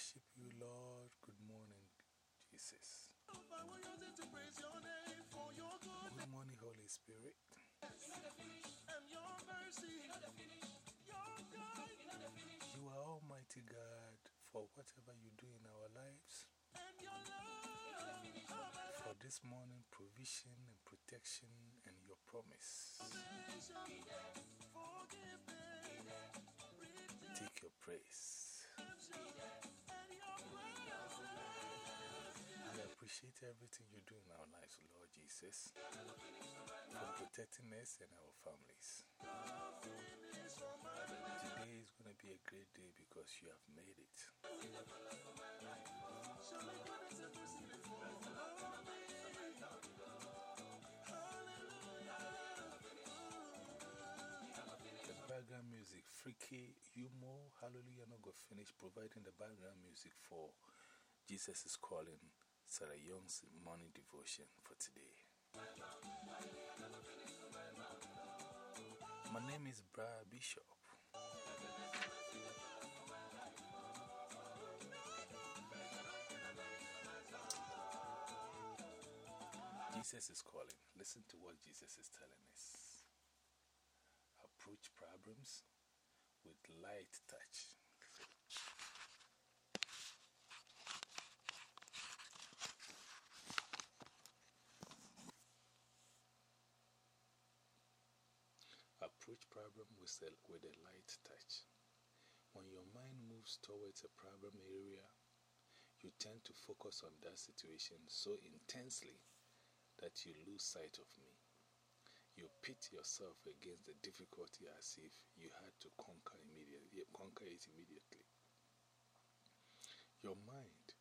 worship you, Lord. Good morning, Jesus. Good morning, Holy Spirit. You are Almighty God for whatever you do in our lives. For this morning, provision and protection and your promise. Take your praise. I appreciate everything you do in our lives, Lord Jesus, for protecting us and our families. Today is going to be a great day because you have made it. Freaky Yumo, Hallelujah, not go finish providing the background music for Jesus is Calling, Sarah Young's morning devotion for today. My name is Bra Bishop. Jesus is calling. Listen to what Jesus is telling us. Approach problems with light touch. Approach problem with a, with a light touch. When your mind moves towards a problem area, you tend to focus on that situation so intensely that you lose sight of me. You pit yourself against the difficulty as if you had to conquer, immediately, conquer it immediately. Your mind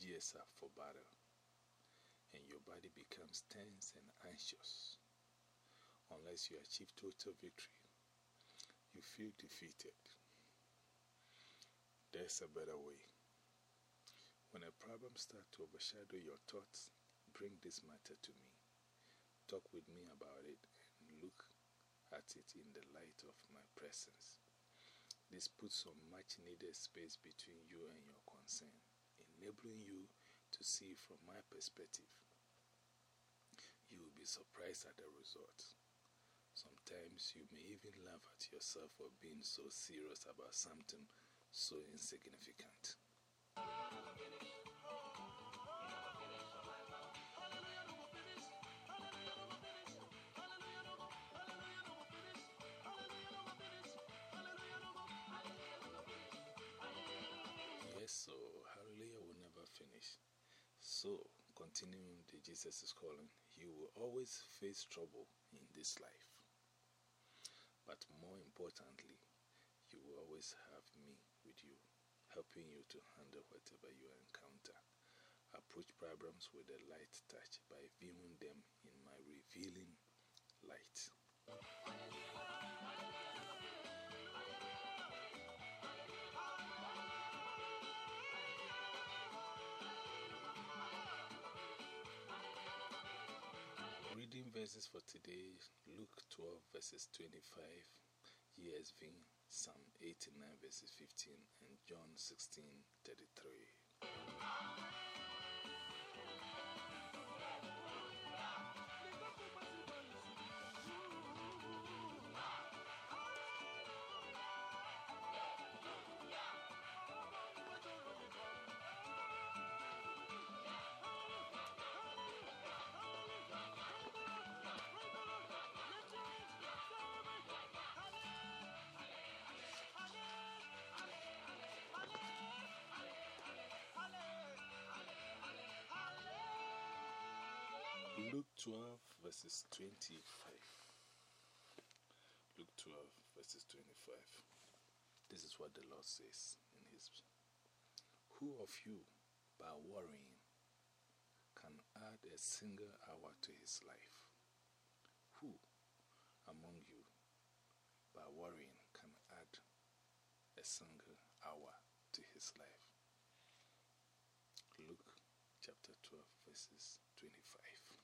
gears up for battle, and your body becomes tense and anxious. Unless you achieve total victory, you feel defeated. There's a better way. When a problem starts to overshadow your thoughts, bring this matter to me. Talk with me about it and look at it in the light of my presence. This puts some much needed space between you and your concern, enabling you to see from my perspective. You will be surprised at the result. Sometimes you may even laugh at yourself for being so serious about something so insignificant. So, continuing the Jesus is calling, you will always face trouble in this life. But more importantly, you will always have me with you, helping you to handle whatever you encounter. Approach problems with a light touch Reading verses for today Luke 12, verses 25, ESV, Psalm 89, verses 15, and John 16, 33. 12, verses 25. Luke 12, verses 25. This is what the Lord says in His. Who of you, by worrying, can add a single hour to his life? Who among you, by worrying, can add a single hour to his life? Luke chapter 12, verses 25.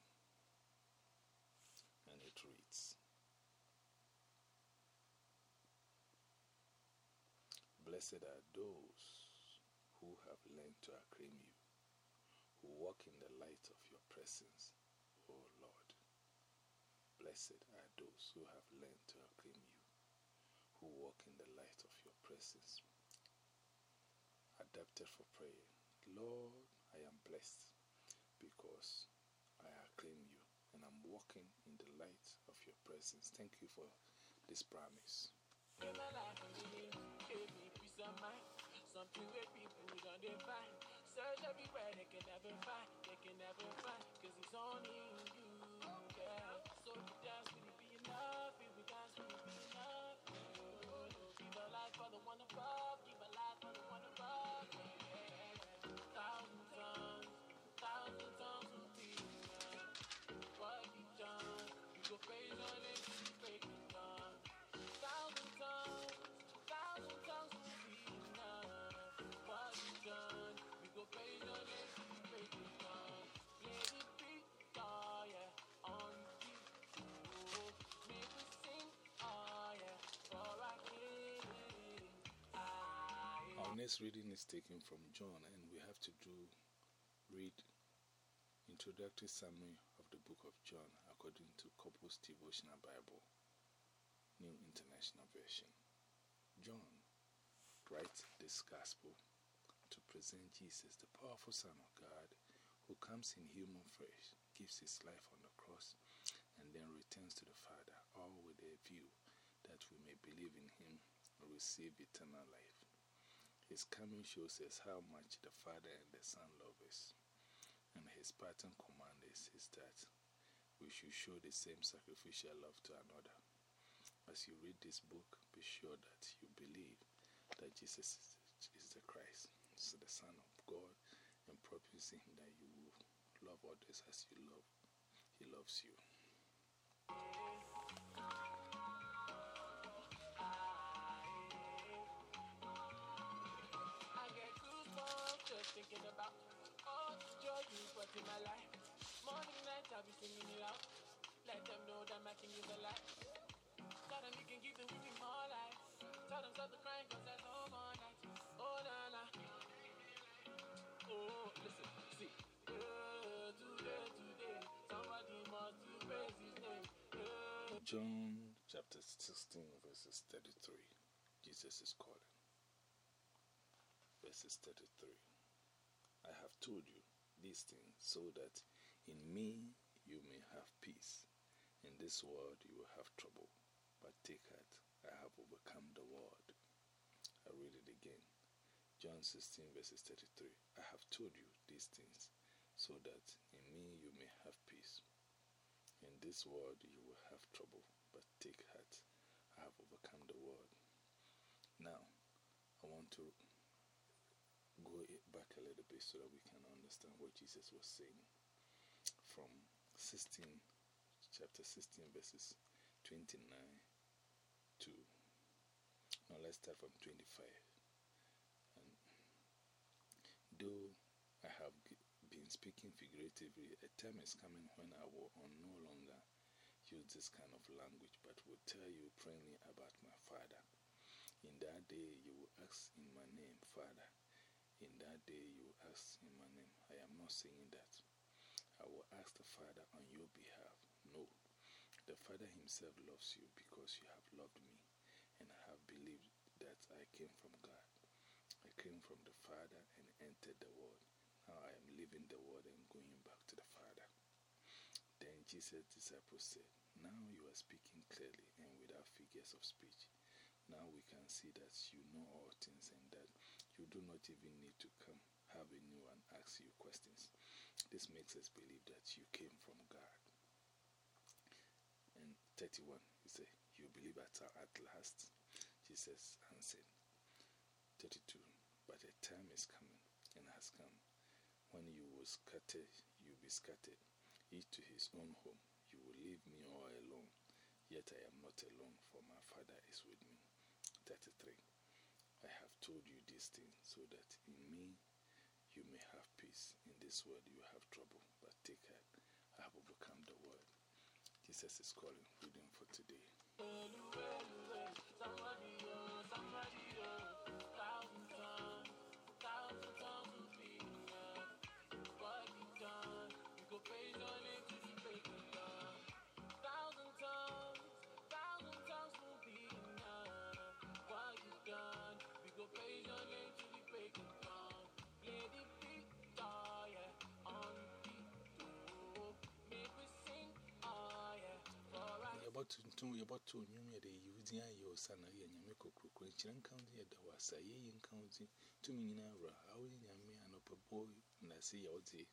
Blessed are those who have learned to acclaim you, who walk in the light of your presence, O Lord. Blessed are those who have learned to acclaim you, who walk in the light of your presence. Adapted for prayer. Lord, I am blessed because I acclaim you and I'm walking in the light of your presence. Thank you for this promise. Next reading is taken from John, and we have to do read introductory summary of the book of John according to Couples Devotional Bible, New International Version. John writes this gospel to present Jesus, the powerful Son of God, who comes in human flesh, gives his life on the cross, and then returns to the Father, all with a view that we may believe in him and receive eternal life. His coming shows us how much the Father and the Son love us. And his pattern command is, is that we should show the same sacrificial love to another. As you read this book, be sure that you believe that Jesus is the Christ, is the Son of God, and promising him that you will love others as you love. He loves you. In my life. Morning, night, I'll be singing it out. Let them know that my king is alive. Tell them you can give the more life. Tell them stop the crying cause more night. Oh. Oh, listen, see. Uh, today, today, somebody must praise his name. John chapter 16, verses 33. Jesus is calling. Verses 33. I have told you these things so that in me you may have peace. In this world you will have trouble, but take heart, I have overcome the world. I read it again. John 16, verses 33. I have told you these things so that in me you may have peace. In this world you will have trouble, but take heart, I have overcome the world. Now, I want to go back a little bit so that we can understand what Jesus was saying from 16, chapter 16, verses 29 to, now let's start from 25. And though I have been speaking figuratively, a time is coming when I will no longer use this kind of language, but will tell you plainly about my Father. In that day you will ask in my name, Father. In that day you ask in my name. I am not saying that. I will ask the Father on your behalf. No. The Father Himself loves you because you have loved me and have believed that I came from God. I came from the Father and entered the world. Now I am leaving the world and going back to the Father. Then Jesus' disciples said, Now you are speaking clearly and without figures of speech. Now we can see that you know all things and that you do not even need to come have anyone ask you questions. This makes us believe that you came from God. And 31, he said, You believe at, at last? Jesus answered, 32, But a time is coming and has come when you will scatter, you will be scattered, each to his own home. You will leave me all alone. Yet I am not alone, for my Father is with me. 33. I have told you this thing so that in me you may have peace. In this world you have trouble, but take heart. I have overcome the world. Jesus is calling. Reading for today. bottle to your bottle, you made a using your son, and you make a crook, and county at the was a year in county to me in a row. I will name me an upper boy, and I see your day.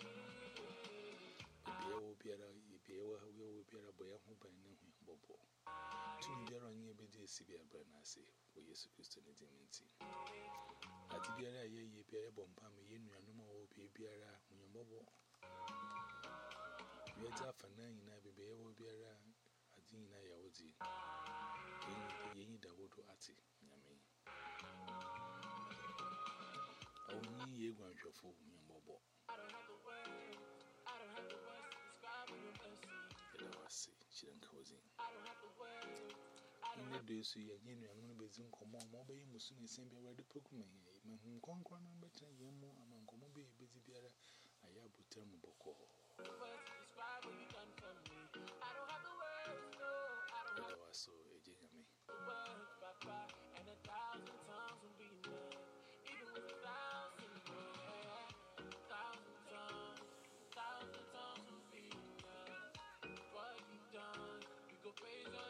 There will be a beer, we will be a boy who by name Bobo. To be on your bed, Sibia Bernassi, where you supposed to need him in. At the beer, ye beer bombam, ye no more be beer, Muyamobo. We are tough and nine, I be beer, ti nyina yɛ wo di yɛnyi da wodo ate nyame. Ɔwonyi yɛ guanhwɛfo nyambɔbɔ yɛda wase kyerɛ nka wo din. Ne dɔe so yɛnyɛ nnuane no bɛdzi nkɔmmɔ ma wobɛyɛ musu ne nsɛm bi awurade pɛkuma hia yi mahu nkɔnkora no bɛtena yɛn mu ama nkɔmmɔ bɛyɛ bɛdzi biara ayɛ abotam bɔkɔɔ a thousand times will be enough even with a thousand thousand times thousand times will be enough what you done we go praise your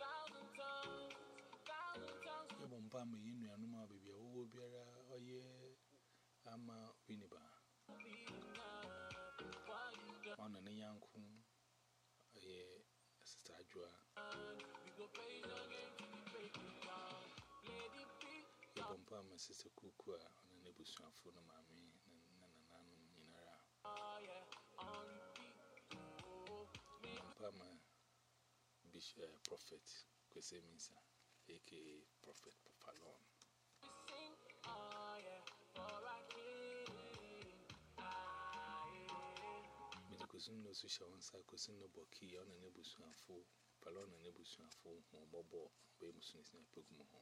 thousand times thousand times a yanko Papa, my sister Kukua, and an Ebusha for the mammy, and an in her. Papa, my bishop, prophet, Kwesemisa, aka Prophet Papalon. Mitakusun no Susha on Sakusun no Boki on an Ebusha for palona ne busuafo wɔn bɔbɔ bɛyɛ mu sini sini apɛgu mu ho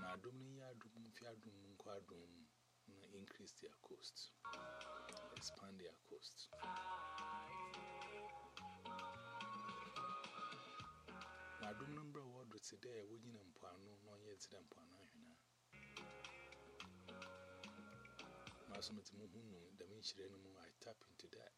na adum no yɛ adum mfi adum nkɔ adum na increase their cost expand their cost. na adum no mbrɛ wɔdo te dɛ wɔnyina mpoano na ɔnyɛ te dɛ mpoano ahwena na asomete mu hu nu dɛm nhyerɛ mu i tap into that.